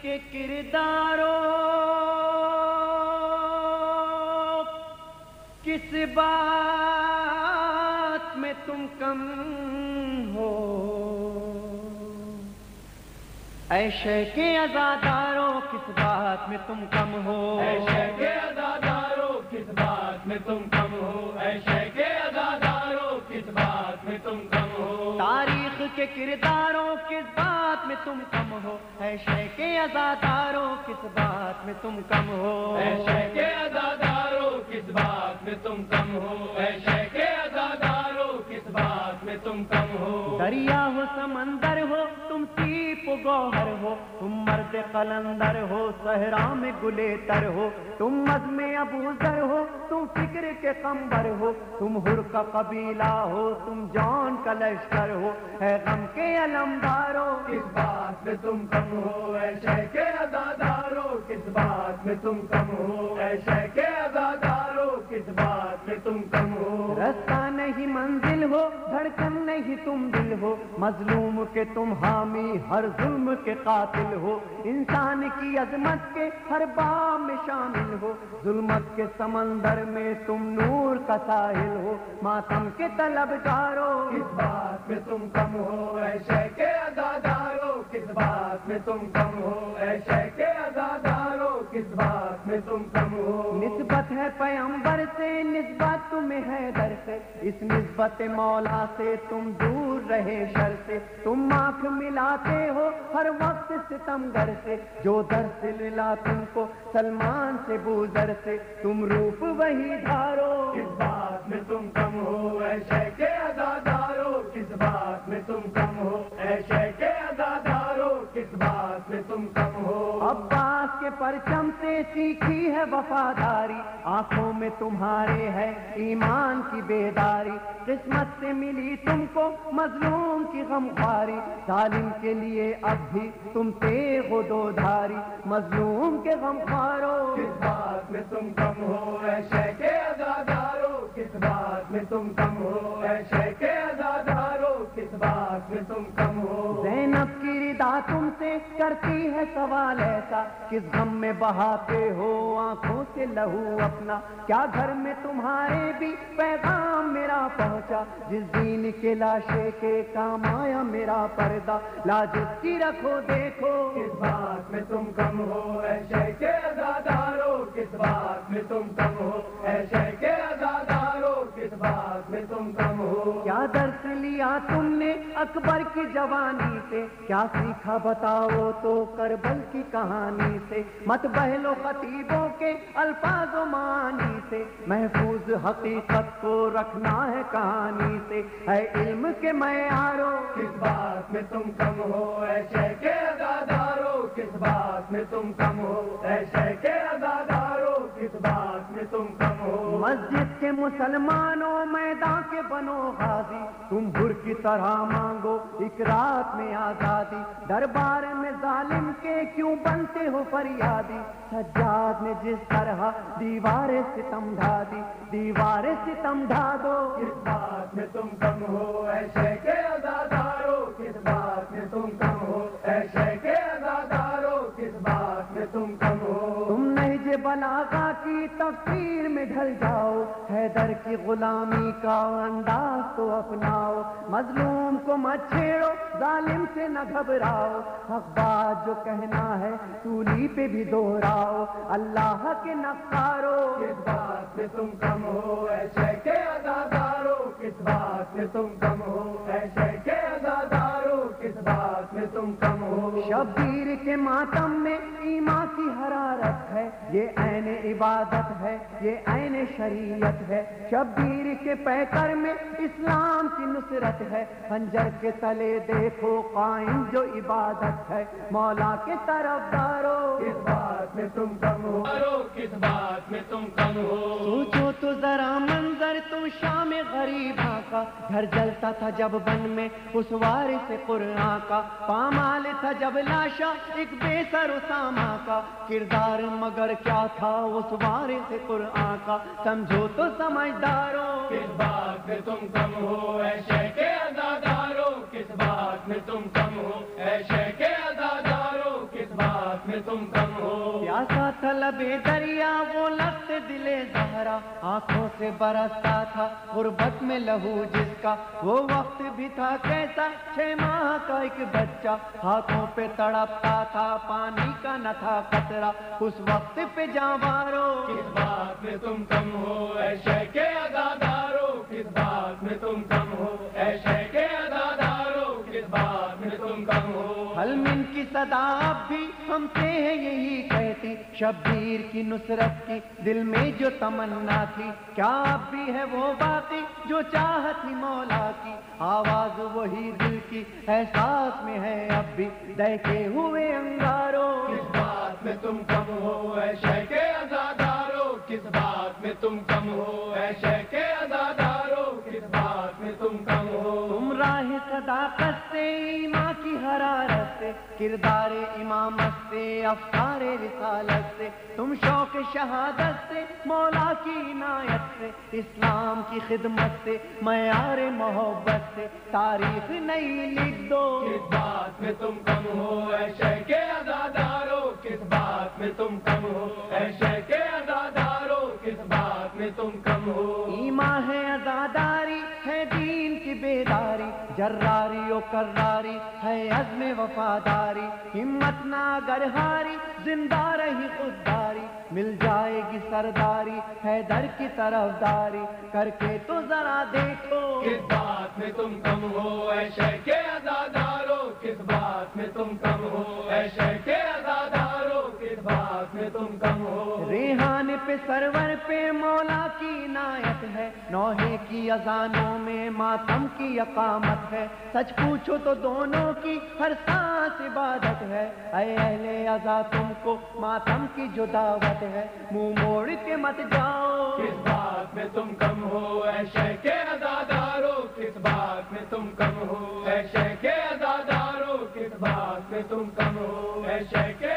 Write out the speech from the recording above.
کے کرداروں، کس بات میں تم کم ہو؟ ایشے کے ازاداروں کس بات میں تم کم ہو؟ ایشے کے ازاداروں کس بات میں تم کم ہو؟ ایشے کے کرداروں کس بات میں تم کم ہو؟ ایشے کے ازاداروں کس بات میں تم کم ہو؟ ایشے کے ازاداروں کس بات میں تم کم ہو؟ ایشے کے ازاداروں بات میں تم کم ہو۔ دریا ہو سمندر ہو تم سیپ گوہر ہو۔ تم مرد قلندر ہو صحرا میں گلے تر ہو۔ تم مد میں ابو ذر ہو تم فکر کے کمبر ہو۔ تم ہر کا قبیلہ ہو تم جان کا لشکر ہو۔ ہے غم کے علمدارو کس بات میں تم کم ہو؟ ایشے کے ازاداروں کس بات میں تم کم ہو؟ ایشے کے ازاداروں کس بات میں تم کم ہو؟ رستہ نہیں منزل ہو، دھڑکن نہیں تم دل ہو۔ مظلوم کے تم حامی، ہر ظلم کے قاتل ہو۔ انسان کی عظمت کے ہر باب میں شامل ہو۔ ظلمت کے سمندر میں تم نور کا ساحل ہو۔ ماتم کے طلب کس بات میں تم کم ہو؟ ایشے کے ازاداروں کس بات میں تم کم ہو؟ ایشے کے ازاداروں کس بات میں تم کم ہو؟ نسبت ہے پیمبر سے نسبت تمہیں ہے در سے۔ اس نسبت مولا سے تم دور رہے شر سے۔ تم آنکھ ملاتے ہو ہر وقت ستم گر سے۔ جو در سے ملا تم کو سلمان سے بوزر سے۔ تم روپ وہی دھارو۔ کس بات میں تم کم ہو؟ ایشے کے ازاداروں کے پرچم سے سیکھی ہے وفاداری۔ آنکھوں میں تمہارے ہے ایمان کی بیداری۔ قسمت سے ملی تم کو مظلوم کی غمخواری۔ ظالم کے لیے اب بھی تم تیغ و دو دھاری مظلوم کے غمخوارو کس بات میں تم کم ہو؟ ایشے کے ازاداروں کس بات میں تم کم ہو؟ ایشے کے تم سے کرتی ہے سوال ایسا، کس غم میں بہاتے ہو آنکھوں سے لہو اپنا؟ کیا گھر میں تمہارے بھی پیغام میرا پہنچا؟ جس دین کے لاشے کے کام آیا میرا پردہ۔ لاجس کی رکھو، دیکھو۔ کس بات میں تم کم ہو ایشے کے ازاداروں کس بات میں تم کم ہو ایشے کے ازاداروں کس بات میں تم کم ہو کیا درس لیا تم نے اکبر کی جوانی سے؟ کیا سیکھا بتاؤ تو کربل کی کہانی سے؟ مت بہلو خطیبوں کے الفاظ و معنی سے۔ محفوظ حقیقت کو رکھنا ہے کہانی سے۔ ہے علم کے معیاروں۔ کس بات میں تم کم ہو؟ ایشے کے ازاداروں کس بات میں تم کم ہو؟ ایشے کے ازاداروں کس بات میں تم کم ہو؟ مسجد کے مسلمانوں میدان کے بنو غازی۔ تم بھر کی طرح مانگو ایک رات میں آزادی۔ دربار میں ظالم کے کیوں بنتے ہو فریادی؟ سجاد نے جس طرح دیوار ستم ڈھا دی دیوار ستم ڈھا دو۔ کس بات میں تم کم ہو؟ ایشے کے ازاداروں کس بات میں تم کم ہو؟ ایشے کے ازاداروں کس بات میں تم کم ہو؟ تم نہج بلاغا کی تفسیر میں ڈھل جاؤ حیدر کی غلامی کا انداز تو اپناؤ۔ مظلوم کو مت چھیڑو، ظالم سے نہ گھبراؤ۔ حق بات جو کہنا ہے، سولی پہ بھی دوہراؤ اللہ کے نقارو کس بات سے تم کم ہو ایشے کے ازاداروں کس بات سے تم کم ہو ایشے شبیر کے ماتم میں ایمان کی حرارت ہے یہ عین عبادت ہے یہ عین شریعت ہے۔ شبیر کے پیکر میں اسلام کی نصرت ہے۔ خنجر کے تلے دیکھو قائم جو عبادت ہے۔ مولا کے طرف دارو۔ کس بات میں تم کم ہو؟ کس بات میں تم کم ہو؟ سوچو تو ذرا منظر تم شام غریباں کا گھر جلتا تھا جب بن میں، اس وارث قرآن کا پامال تھا جب لاشا ایک بے سر اسامہ کا کردار، مگر کیا تھا اس وارث قرآن کا؟ سمجھو تو سمجھدارو کس بات میں تم کم ہو ایشے کے ازاداروں کس بات میں تم کم ہو ایشے کے بات میں تم کم ہو۔ پیاسا طلب دریا وہ لفظ دل زہرا آنکھوں سے برستا تھا غربت میں لہو جس کا۔ وہ وقت بھی تھا کیسا چھ ماہ کا ایک بچہ۔ ہاتھوں پہ تڑپتا تھا پانی کا نہ تھا قطرہ۔ اس وقت پہ جاوارو کس بات میں تم کم ہو؟ اے شہ کے ازادارو کس بات میں تم کم ہو؟ اے شہ کے ازادارو کس بات میں تم کم ہو؟ حلمن کی صدا اب بھی ہم سے ہے یہی کہتی شبیر کی نصرت کی دل میں جو تمنا تھی، کیا اب بھی ہے وہ باقی جو چاہت تھی مولا کی؟ آواز وہی دل کی احساس میں ہے اب بھی دیکھے ہوئے انگاروں۔ کس بات میں تم کم ہو اے شہ کے ازادارو کس بات میں تم کم ہو اے شہ کے صداقت سے ایمان کی حرارت سے کردار امامت سے افکار رسالت سے تم شوق شہادت سے مولا کی عنایت سے اسلام کی خدمت سے معیار محبت سے تاریخ نہیں لکھ دو۔ کس بات میں تم کم ہو اے شہ کے ازادارو کس بات میں تم کم ہو اے شہ کے ازادارو کس بات میں تم کم ہو؟ ایمان ہے ازاداری ہے کی بیداری، جراری و کراری، ہے عزم وفاداری، ہمت نہ اگر ہاری زندہ رہی خودداری، مل جائے گی سرداری، ہے در کی طرف داری، کر کے تو ذرا دیکھو۔ کس بات میں تم کم ہو، اے شہ کے ازادارو کس بات میں تم کم ہو، اے شہ کے ازادارو بات میں تم کم ہو ریحان پہ سرور پہ مولا کی عنایت ہے۔ نوحے کی اذانوں میں ماتم کی اقامت ہے۔ سچ پوچھو تو دونوں کی ہر سانس عبادت ہے۔ اے اہل ازا تم کو ماتم کی جو دعوت ہے۔ منہ موڑ کے مت جاؤ۔ کس بات میں تم کم ہو؟ اے شہ کے ازادارو کس بات میں تم کم ہو؟ اے شہ کے ازادارو کس بات میں تم کم ہو؟ اے شہ کے